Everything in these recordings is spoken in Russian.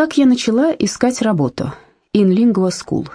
Как я начала искать работу? In Lingua School.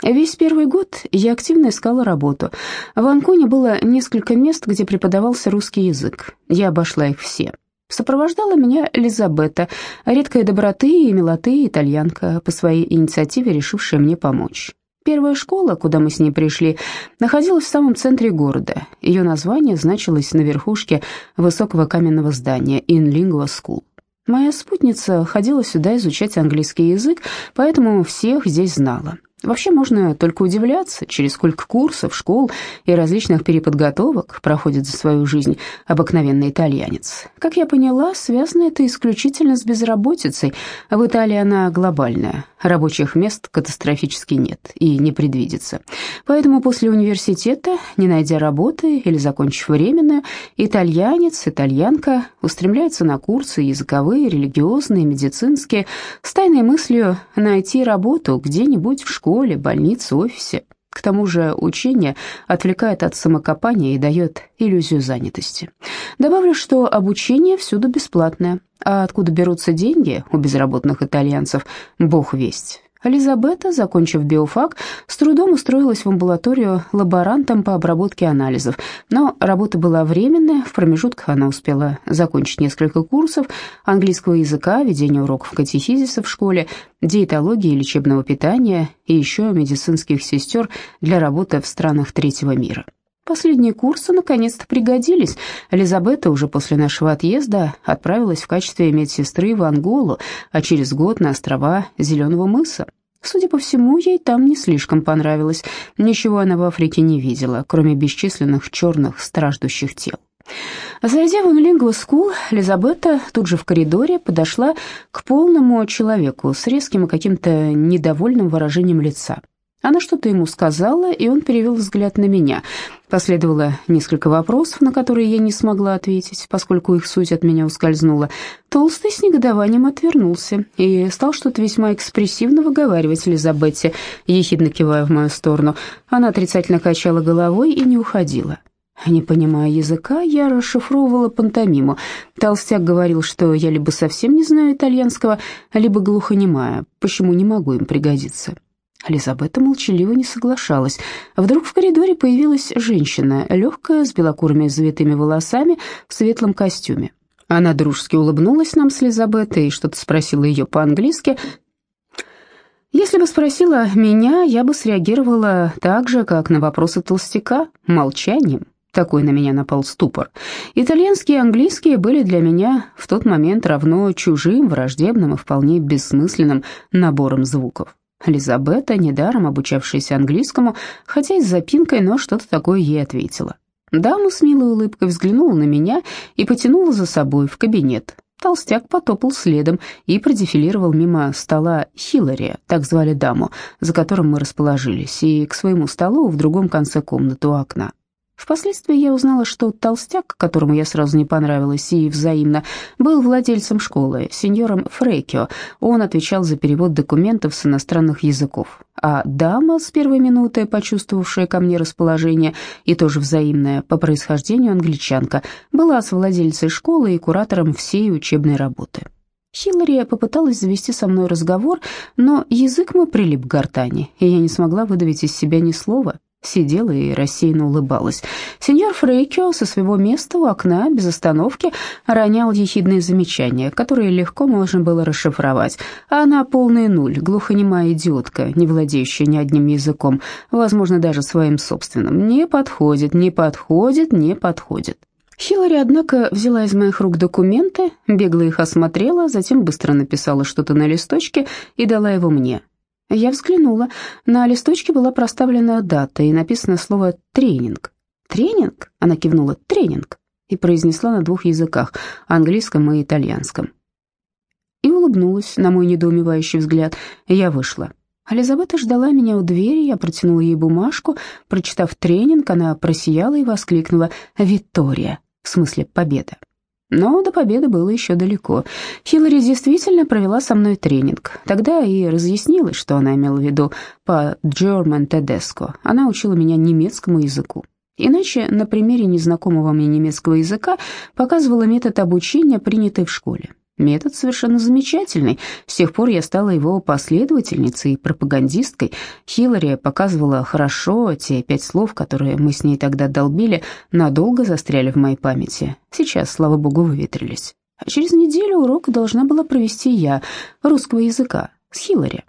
Весь первый год я активно искала работу. В Анконе было несколько мест, где преподавался русский язык. Я обошла их все. Сопровождала меня Лизабета, редкая доброты и милоты итальянка, по своей инициативе решившая мне помочь. Первая школа, куда мы с ней пришли, находилась в самом центре города. Ее название значилось на верхушке высокого каменного здания «In Lingua School». Моя спутница ходила сюда изучать английский язык, поэтому всех здесь знала. Вообще можно только удивляться, через сколько курсов, школ и различных переподготовок проходит за свою жизнь обыкновенный итальянец. Как я поняла, связано это исключительно с безработицей. В Италии она глобальная, рабочих мест катастрофически нет и не предвидится. Поэтому после университета, не найдя работы или закончив временную, итальянец, итальянка устремляется на курсы языковые, религиозные, медицинские, с тайной мыслью найти работу где-нибудь в школе, школе, больнице, офисе. К тому же учение отвлекает от самокопания и дает иллюзию занятости. Добавлю, что обучение всюду бесплатное, а откуда берутся деньги у безработных итальянцев, бог весть. Элизабета, закончив биофак, с трудом устроилась в амбулаторию лаборантом по обработке анализов, но работа была временная, в промежутках она успела закончить несколько курсов английского языка, ведения уроков катехизиса в школе, диетологии и лечебного питания и еще медицинских сестер для работы в странах третьего мира. Последние курсы наконец-то пригодились. Элизабета уже после нашего отъезда отправилась в качестве медсестры в Анголу, а через год на острова Зеленого мыса. Судя по всему, ей там не слишком понравилось. Ничего она в Африке не видела, кроме бесчисленных черных страждущих тел. Зайдя в Inlingua School, Лизабетта тут же в коридоре подошла к полному человеку с резким и каким-то недовольным выражением лица. Она что-то ему сказала, и он перевел взгляд на меня. Последовало несколько вопросов, на которые я не смогла ответить, поскольку их суть от меня ускользнула. Толстый с негодованием отвернулся и стал что-то весьма экспрессивно выговаривать Лизабетте, ехидно кивая в мою сторону. Она отрицательно качала головой и не уходила. Не понимая языка, я расшифровывала пантомиму. Толстяк говорил, что я либо совсем не знаю итальянского, либо глухонемая, почему не могу им пригодиться. Лизабетта молчаливо не соглашалась. Вдруг в коридоре появилась женщина, легкая, с белокурыми завитыми волосами, в светлом костюме. Она дружески улыбнулась нам с Лизабеттой и что-то спросила ее по-английски. Если бы спросила меня, я бы среагировала так же, как на вопросы толстяка, молчанием. Такой на меня напал ступор. Итальянские и английские были для меня в тот момент равно чужим, враждебным и вполне бессмысленным набором звуков. Лизабета, недаром обучавшаяся английскому, хотя и с запинкой, но что-то такое ей ответила. Дама с милой улыбкой взглянула на меня и потянула за собой в кабинет. Толстяк потопал следом и продефилировал мимо стола Хиллари, так звали даму, за которым мы расположились, и к своему столу в другом конце комнаты у окна. Впоследствии я узнала, что толстяк, которому я сразу не понравилась и взаимно, был владельцем школы, сеньором Фрейкио. Он отвечал за перевод документов с иностранных языков. А дама, с первой минуты почувствовавшая ко мне расположение и тоже взаимное по происхождению англичанка, была с владельцей школы и куратором всей учебной работы. Хиллари попыталась завести со мной разговор, но язык мой прилип к гортани, и я не смогла выдавить из себя ни слова сидела и рассеянно улыбалась. Сеньор Фрейкио со своего места у окна без остановки ронял ехидные замечания, которые легко можно было расшифровать. А она полный нуль, глухонемая идиотка, не владеющая ни одним языком, возможно, даже своим собственным. Не подходит, не подходит, не подходит. Хиллари, однако, взяла из моих рук документы, бегло их осмотрела, затем быстро написала что-то на листочке и дала его мне. Я взглянула. На листочке была проставлена дата и написано слово «тренинг». «Тренинг?» — она кивнула. «Тренинг» и произнесла на двух языках — английском и итальянском. И улыбнулась на мой недоумевающий взгляд. Я вышла. Елизавета ждала меня у двери, я протянула ей бумажку. Прочитав тренинг, она просияла и воскликнула «Виктория», в смысле «победа». Но до победы было еще далеко. Хиллари действительно провела со мной тренинг. Тогда и разъяснилось, что она имела в виду по German Tedesco. Она учила меня немецкому языку. Иначе на примере незнакомого мне немецкого языка показывала метод обучения, принятый в школе. Метод совершенно замечательный. С тех пор я стала его последовательницей и пропагандисткой. Хиллари показывала хорошо, те пять слов, которые мы с ней тогда долбили, надолго застряли в моей памяти. Сейчас, слава богу, выветрились. А через неделю урок должна была провести я, русского языка, с Хиллари.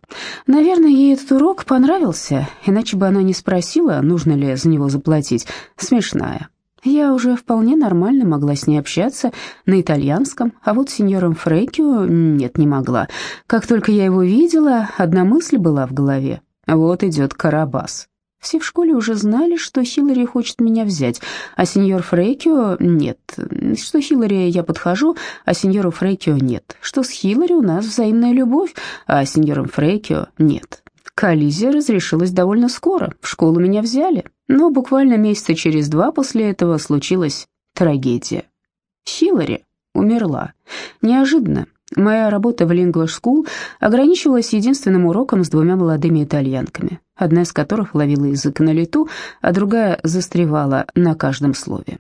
Наверное, ей этот урок понравился, иначе бы она не спросила, нужно ли за него заплатить. Смешная. Я уже вполне нормально могла с ней общаться на итальянском, а вот с сеньором Фрейкио нет, не могла. Как только я его видела, одна мысль была в голове. Вот идет Карабас. Все в школе уже знали, что Хиллари хочет меня взять, а сеньор Фрейкио нет. Что Хиллари я подхожу, а сеньору Фрейкио нет. Что с Хиллари у нас взаимная любовь, а с сеньором Фрейкио нет. Коллизия разрешилась довольно скоро, в школу меня взяли, но буквально месяца через два после этого случилась трагедия. Хиллари умерла. Неожиданно. Моя работа в Lingua School ограничивалась единственным уроком с двумя молодыми итальянками, одна из которых ловила язык на лету, а другая застревала на каждом слове.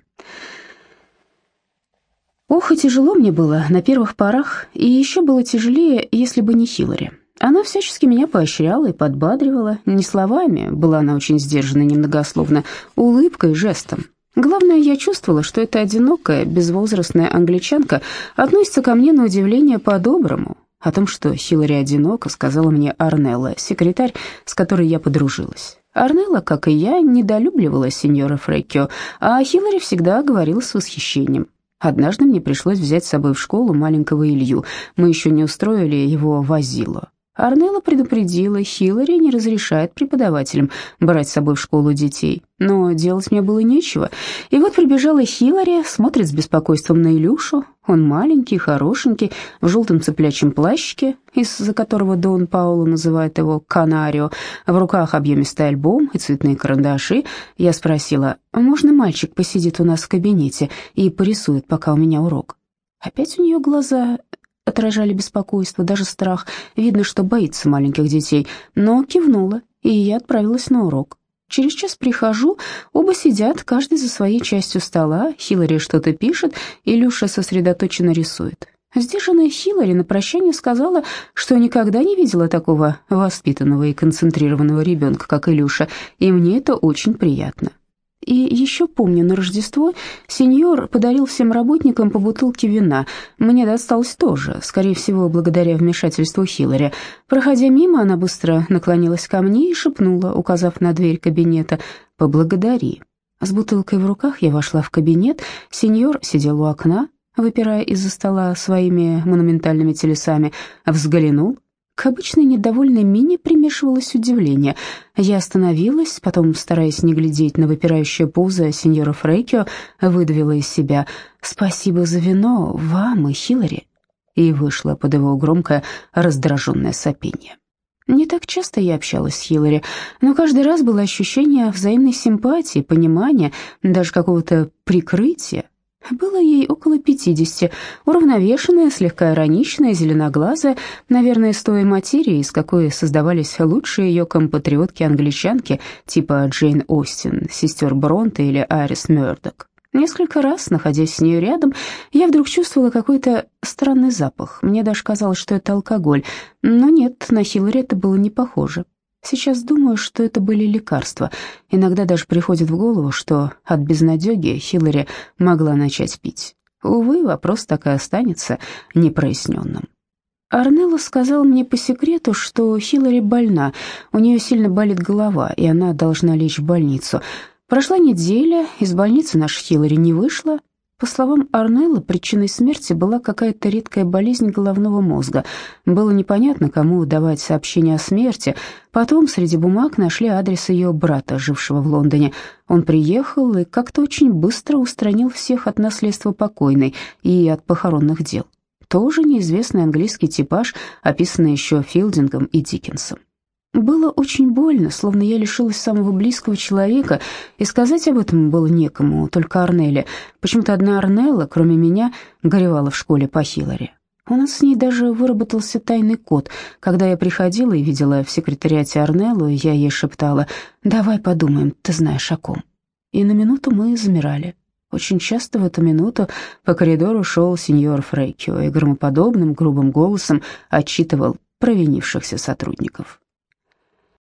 Ох, и тяжело мне было на первых порах, и еще было тяжелее, если бы не Хиллари. Она всячески меня поощряла и подбадривала, не словами, была она очень сдержана и немногословна, улыбкой и жестом. Главное, я чувствовала, что эта одинокая, безвозрастная англичанка относится ко мне на удивление по-доброму. О том, что Хиллари одинока, сказала мне Арнелла, секретарь, с которой я подружилась. Арнелла, как и я, недолюбливала сеньора Фреккио, а Хиллари всегда говорила с восхищением. Однажды мне пришлось взять с собой в школу маленького Илью. Мы еще не устроили его в Азилу. Арнелла предупредила, Хиллари не разрешает преподавателям брать с собой в школу детей. Но делать мне было нечего. И вот прибежала Хиллари, смотрит с беспокойством на Илюшу. Он маленький, хорошенький, в желтом цыплячьем плащике, из-за которого Дон Пауло называет его «канарио», в руках объемистый альбом и цветные карандаши. Я спросила, можно мальчик посидит у нас в кабинете и порисует, пока у меня урок? Опять у нее глаза отражали беспокойство, даже страх. Видно, что боится маленьких детей, но кивнула, и я отправилась на урок. Через час прихожу, оба сидят, каждый за своей частью стола, Хиллари что-то пишет, Илюша сосредоточенно рисует. Сдержанная Хиллари на прощание сказала, что никогда не видела такого воспитанного и концентрированного ребенка, как Илюша, и мне это очень приятно. И еще помню, на Рождество сеньор подарил всем работникам по бутылке вина. Мне досталось тоже, скорее всего, благодаря вмешательству Хиллари. Проходя мимо, она быстро наклонилась ко мне и шепнула, указав на дверь кабинета, «Поблагодари». С бутылкой в руках я вошла в кабинет, сеньор сидел у окна, выпирая из-за стола своими монументальными телесами, взглянул к обычной недовольной мине примешивалось удивление. Я остановилась, потом, стараясь не глядеть на выпирающее пузо сеньора Фрейкио, выдавила из себя «Спасибо за вино, вам и Хиллари», и вышла под его громкое раздраженное сопение. Не так часто я общалась с Хиллари, но каждый раз было ощущение взаимной симпатии, понимания, даже какого-то прикрытия, было ей около пятидесяти, уравновешенная, слегка ироничная, зеленоглазая, наверное, с той материи, из какой создавались лучшие ее компатриотки-англичанки, типа Джейн Остин, сестер Бронте или Айрис Мёрдок. Несколько раз, находясь с ней рядом, я вдруг чувствовала какой-то странный запах. Мне даже казалось, что это алкоголь, но нет, на Хиллари это было не похоже. Сейчас думаю, что это были лекарства. Иногда даже приходит в голову, что от безнадеги Хиллари могла начать пить. Увы, вопрос так и останется непроясненным. Арнелла сказал мне по секрету, что Хиллари больна, у нее сильно болит голова, и она должна лечь в больницу. Прошла неделя, из больницы наша Хиллари не вышла, по словам Арнелла, причиной смерти была какая-то редкая болезнь головного мозга. Было непонятно, кому давать сообщение о смерти. Потом среди бумаг нашли адрес ее брата, жившего в Лондоне. Он приехал и как-то очень быстро устранил всех от наследства покойной и от похоронных дел. Тоже неизвестный английский типаж, описанный еще Филдингом и Диккенсом. Было очень больно, словно я лишилась самого близкого человека, и сказать об этом было некому, только Арнелле. Почему-то одна Арнелла, кроме меня, горевала в школе по Хиллари. У нас с ней даже выработался тайный код. Когда я приходила и видела в секретариате Арнеллу, я ей шептала «Давай подумаем, ты знаешь о ком». И на минуту мы замирали. Очень часто в эту минуту по коридору шел сеньор Фрейкио и громоподобным грубым голосом отчитывал провинившихся сотрудников.